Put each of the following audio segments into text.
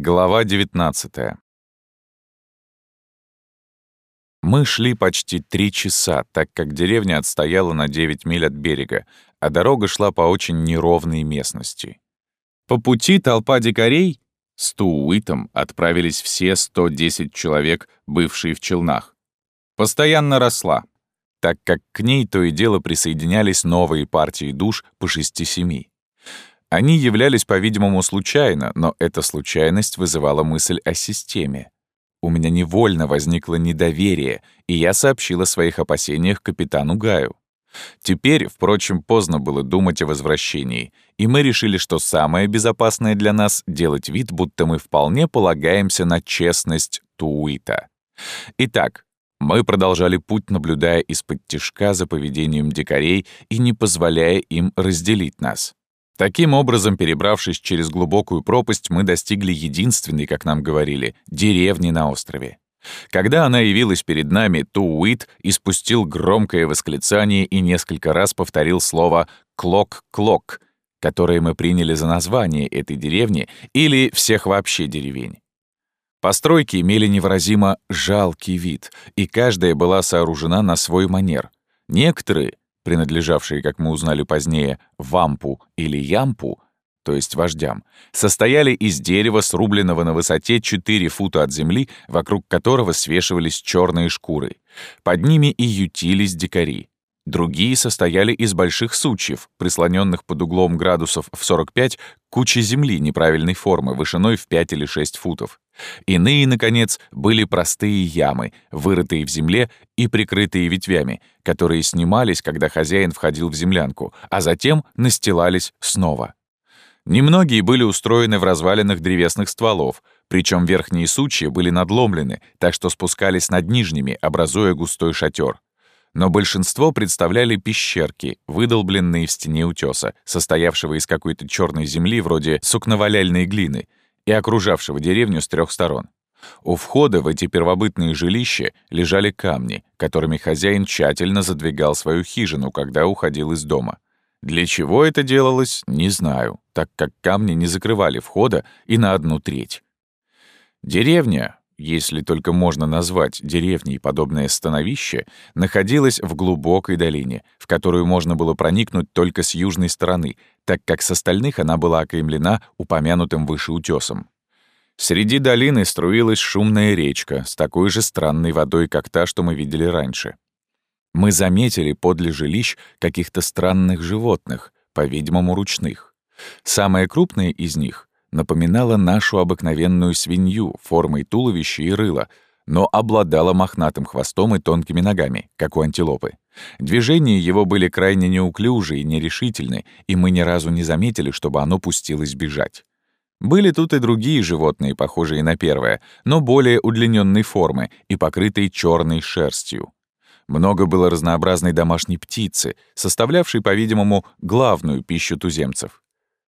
Глава 19 Мы шли почти три часа, так как деревня отстояла на 9 миль от берега, а дорога шла по очень неровной местности. По пути толпа дикарей с Тууитом отправились все 110 человек, бывшие в челнах. Постоянно росла, так как к ней то и дело присоединялись новые партии душ по 6-7. Они являлись, по-видимому, случайно, но эта случайность вызывала мысль о системе. У меня невольно возникло недоверие, и я сообщил о своих опасениях капитану Гаю. Теперь, впрочем, поздно было думать о возвращении, и мы решили, что самое безопасное для нас — делать вид, будто мы вполне полагаемся на честность Туита. Итак, мы продолжали путь, наблюдая из-под тишка за поведением дикарей и не позволяя им разделить нас. Таким образом, перебравшись через глубокую пропасть, мы достигли единственной, как нам говорили, деревни на острове. Когда она явилась перед нами, Тууит испустил громкое восклицание и несколько раз повторил слово «клок-клок», которое мы приняли за название этой деревни или всех вообще деревень. Постройки имели невыразимо жалкий вид, и каждая была сооружена на свой манер. Некоторые принадлежавшие, как мы узнали позднее, вампу или ямпу, то есть вождям, состояли из дерева, срубленного на высоте 4 фута от земли, вокруг которого свешивались черные шкуры. Под ними и ютились дикари. Другие состояли из больших сучьев, прислоненных под углом градусов в 45 кучи земли неправильной формы, вышиной в 5 или 6 футов. Иные, наконец, были простые ямы, вырытые в земле и прикрытые ветвями, которые снимались, когда хозяин входил в землянку, а затем настилались снова. Немногие были устроены в развалинах древесных стволов, причем верхние сучья были надломлены, так что спускались над нижними, образуя густой шатер. Но большинство представляли пещерки, выдолбленные в стене утеса, состоявшего из какой-то черной земли вроде сукноваляльной глины, и окружавшего деревню с трех сторон. У входа в эти первобытные жилища лежали камни, которыми хозяин тщательно задвигал свою хижину, когда уходил из дома. Для чего это делалось, не знаю, так как камни не закрывали входа и на одну треть. Деревня, если только можно назвать деревней подобное становище, находилась в глубокой долине, в которую можно было проникнуть только с южной стороны, так как с остальных она была окаймлена упомянутым выше утесом. Среди долины струилась шумная речка с такой же странной водой, как та, что мы видели раньше. Мы заметили подле жилищ каких-то странных животных, по-видимому, ручных. Самое крупное из них напоминала нашу обыкновенную свинью формой туловища и рыла, но обладала мохнатым хвостом и тонкими ногами, как у антилопы. Движения его были крайне неуклюжи и нерешительны, и мы ни разу не заметили, чтобы оно пустилось бежать. Были тут и другие животные, похожие на первое, но более удлиненной формы и покрытые черной шерстью. Много было разнообразной домашней птицы, составлявшей, по-видимому, главную пищу туземцев.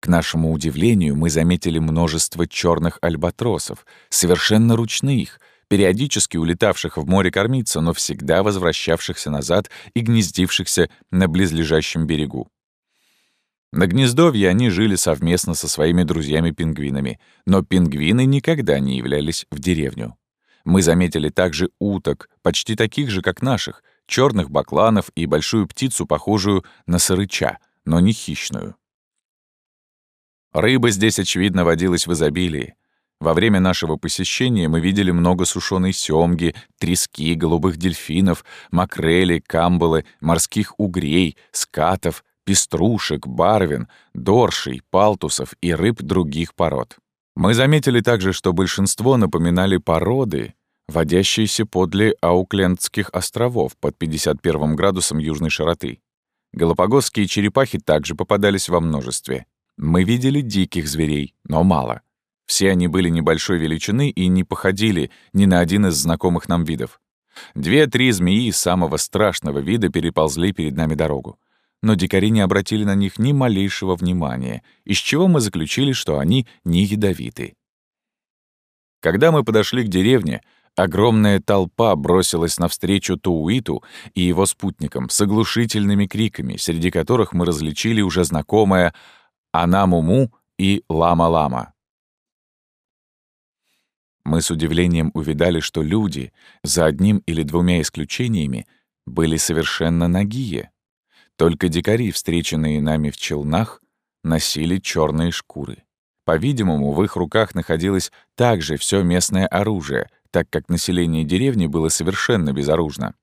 К нашему удивлению, мы заметили множество черных альбатросов, совершенно ручных, периодически улетавших в море кормиться, но всегда возвращавшихся назад и гнездившихся на близлежащем берегу. На гнездовье они жили совместно со своими друзьями-пингвинами, но пингвины никогда не являлись в деревню. Мы заметили также уток, почти таких же, как наших, черных бакланов и большую птицу, похожую на сырыча, но не хищную. Рыба здесь, очевидно, водилась в изобилии. Во время нашего посещения мы видели много сушеной сёмги, трески, голубых дельфинов, макрели, камбалы, морских угрей, скатов, пеструшек, барвин, доршей, палтусов и рыб других пород. Мы заметили также, что большинство напоминали породы, водящиеся подле Ауклендских островов под 51 градусом южной широты. Галапагосские черепахи также попадались во множестве. Мы видели диких зверей, но мало. Все они были небольшой величины и не походили ни на один из знакомых нам видов. Две-три змеи самого страшного вида переползли перед нами дорогу. Но дикари не обратили на них ни малейшего внимания, из чего мы заключили, что они не ядовиты. Когда мы подошли к деревне, огромная толпа бросилась навстречу Тууиту и его спутникам с оглушительными криками, среди которых мы различили уже знакомое Анамуму и Лама-Лама. Мы с удивлением увидали, что люди, за одним или двумя исключениями, были совершенно нагие. Только дикари, встреченные нами в челнах, носили черные шкуры. По-видимому, в их руках находилось также все местное оружие, так как население деревни было совершенно безоружно.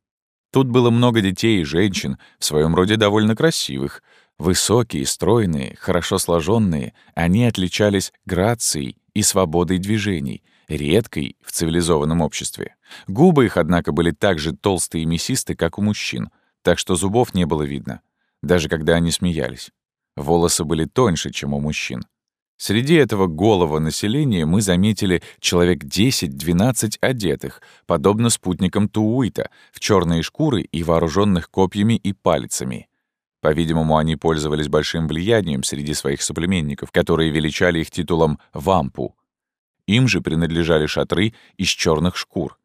Тут было много детей и женщин, в своем роде довольно красивых. Высокие, стройные, хорошо сложенные, они отличались грацией и свободой движений, редкой в цивилизованном обществе. Губы их, однако, были так же толстые и мясисты, как у мужчин, так что зубов не было видно, даже когда они смеялись. Волосы были тоньше, чем у мужчин. Среди этого голого населения мы заметили человек 10-12 одетых, подобно спутникам Тууита, в черные шкуры и вооруженных копьями и палицами. По-видимому, они пользовались большим влиянием среди своих соплеменников, которые величали их титулом «вампу». Им же принадлежали шатры из черных шкур.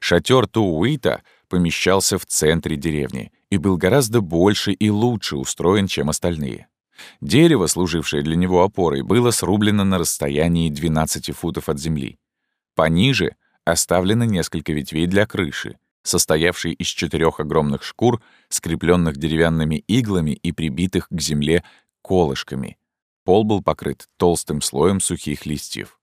Шатер Тууита помещался в центре деревни и был гораздо больше и лучше устроен, чем остальные. Дерево, служившее для него опорой, было срублено на расстоянии 12 футов от земли. Пониже оставлено несколько ветвей для крыши, состоявшей из четырех огромных шкур, скрепленных деревянными иглами и прибитых к земле колышками. Пол был покрыт толстым слоем сухих листьев.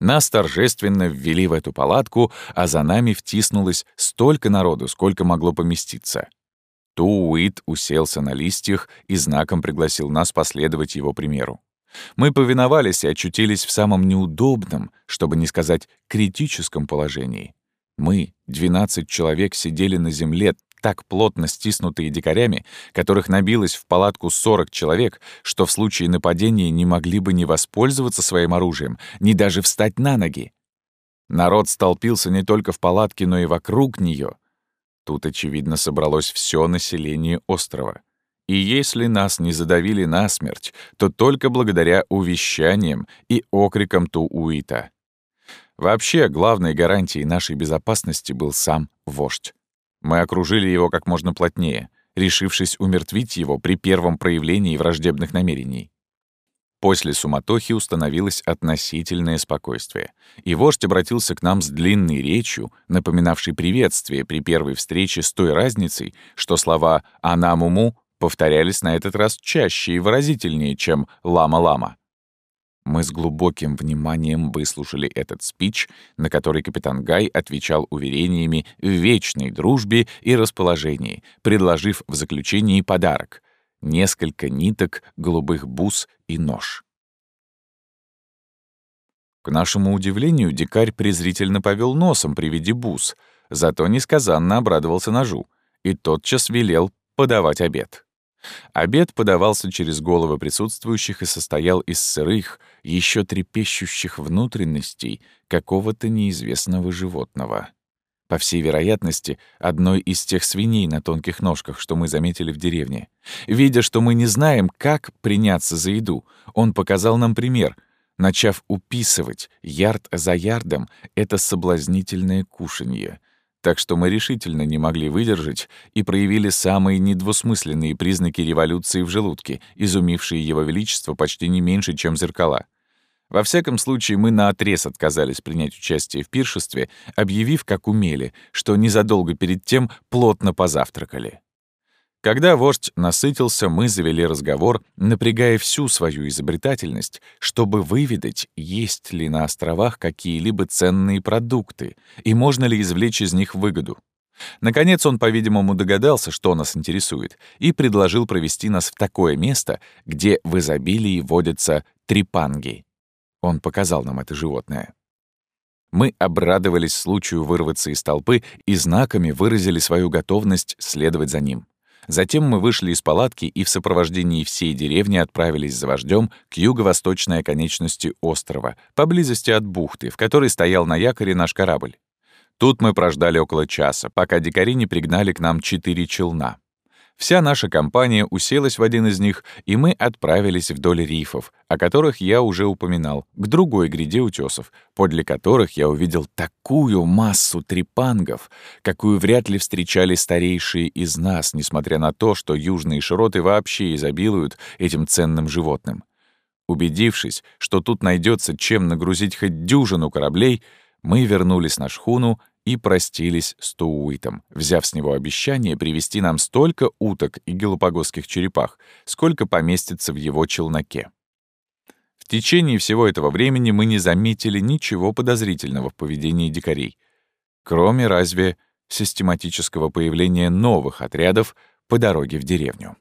Нас торжественно ввели в эту палатку, а за нами втиснулось столько народу, сколько могло поместиться. Тууит уселся на листьях и знаком пригласил нас последовать его примеру. Мы повиновались и очутились в самом неудобном, чтобы не сказать критическом положении. Мы, 12 человек, сидели на земле, так плотно стиснутые дикарями, которых набилось в палатку 40 человек, что в случае нападения не могли бы ни воспользоваться своим оружием, ни даже встать на ноги. Народ столпился не только в палатке, но и вокруг нее, Тут, очевидно, собралось все население острова. И если нас не задавили насмерть, то только благодаря увещаниям и окрикам Тууита. Вообще, главной гарантией нашей безопасности был сам вождь. Мы окружили его как можно плотнее, решившись умертвить его при первом проявлении враждебных намерений. После суматохи установилось относительное спокойствие, и вождь обратился к нам с длинной речью, напоминавшей приветствие при первой встрече с той разницей, что слова «анамуму» повторялись на этот раз чаще и выразительнее, чем «лама-лама». Мы с глубоким вниманием выслушали этот спич, на который капитан Гай отвечал уверениями в вечной дружбе и расположении, предложив в заключении подарок несколько ниток, голубых бус и нож. К нашему удивлению, дикарь презрительно повел носом при виде бус, зато несказанно обрадовался ножу и тотчас велел подавать обед. Обед подавался через головы присутствующих и состоял из сырых, еще трепещущих внутренностей какого-то неизвестного животного. По всей вероятности, одной из тех свиней на тонких ножках, что мы заметили в деревне. Видя, что мы не знаем, как приняться за еду, он показал нам пример, начав уписывать ярд за ярдом это соблазнительное кушанье. Так что мы решительно не могли выдержать и проявили самые недвусмысленные признаки революции в желудке, изумившие его величество почти не меньше, чем зеркала. Во всяком случае, мы наотрез отказались принять участие в пиршестве, объявив, как умели, что незадолго перед тем плотно позавтракали. Когда вождь насытился, мы завели разговор, напрягая всю свою изобретательность, чтобы выведать, есть ли на островах какие-либо ценные продукты и можно ли извлечь из них выгоду. Наконец он, по-видимому, догадался, что нас интересует, и предложил провести нас в такое место, где в изобилии водятся трипанги. Он показал нам это животное. Мы обрадовались случаю вырваться из толпы и знаками выразили свою готовность следовать за ним. Затем мы вышли из палатки и в сопровождении всей деревни отправились за вождем к юго-восточной оконечности острова, поблизости от бухты, в которой стоял на якоре наш корабль. Тут мы прождали около часа, пока дикари не пригнали к нам четыре челна. Вся наша компания уселась в один из них, и мы отправились вдоль рифов, о которых я уже упоминал, к другой гряде утесов, подле которых я увидел такую массу трепангов, какую вряд ли встречали старейшие из нас, несмотря на то, что южные широты вообще изобилуют этим ценным животным. Убедившись, что тут найдется чем нагрузить хоть дюжину кораблей, Мы вернулись на шхуну и простились с Тууитом, взяв с него обещание привезти нам столько уток и галапагосских черепах, сколько поместится в его челноке. В течение всего этого времени мы не заметили ничего подозрительного в поведении дикарей, кроме разве систематического появления новых отрядов по дороге в деревню.